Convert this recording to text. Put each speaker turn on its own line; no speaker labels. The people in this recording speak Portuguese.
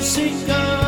Still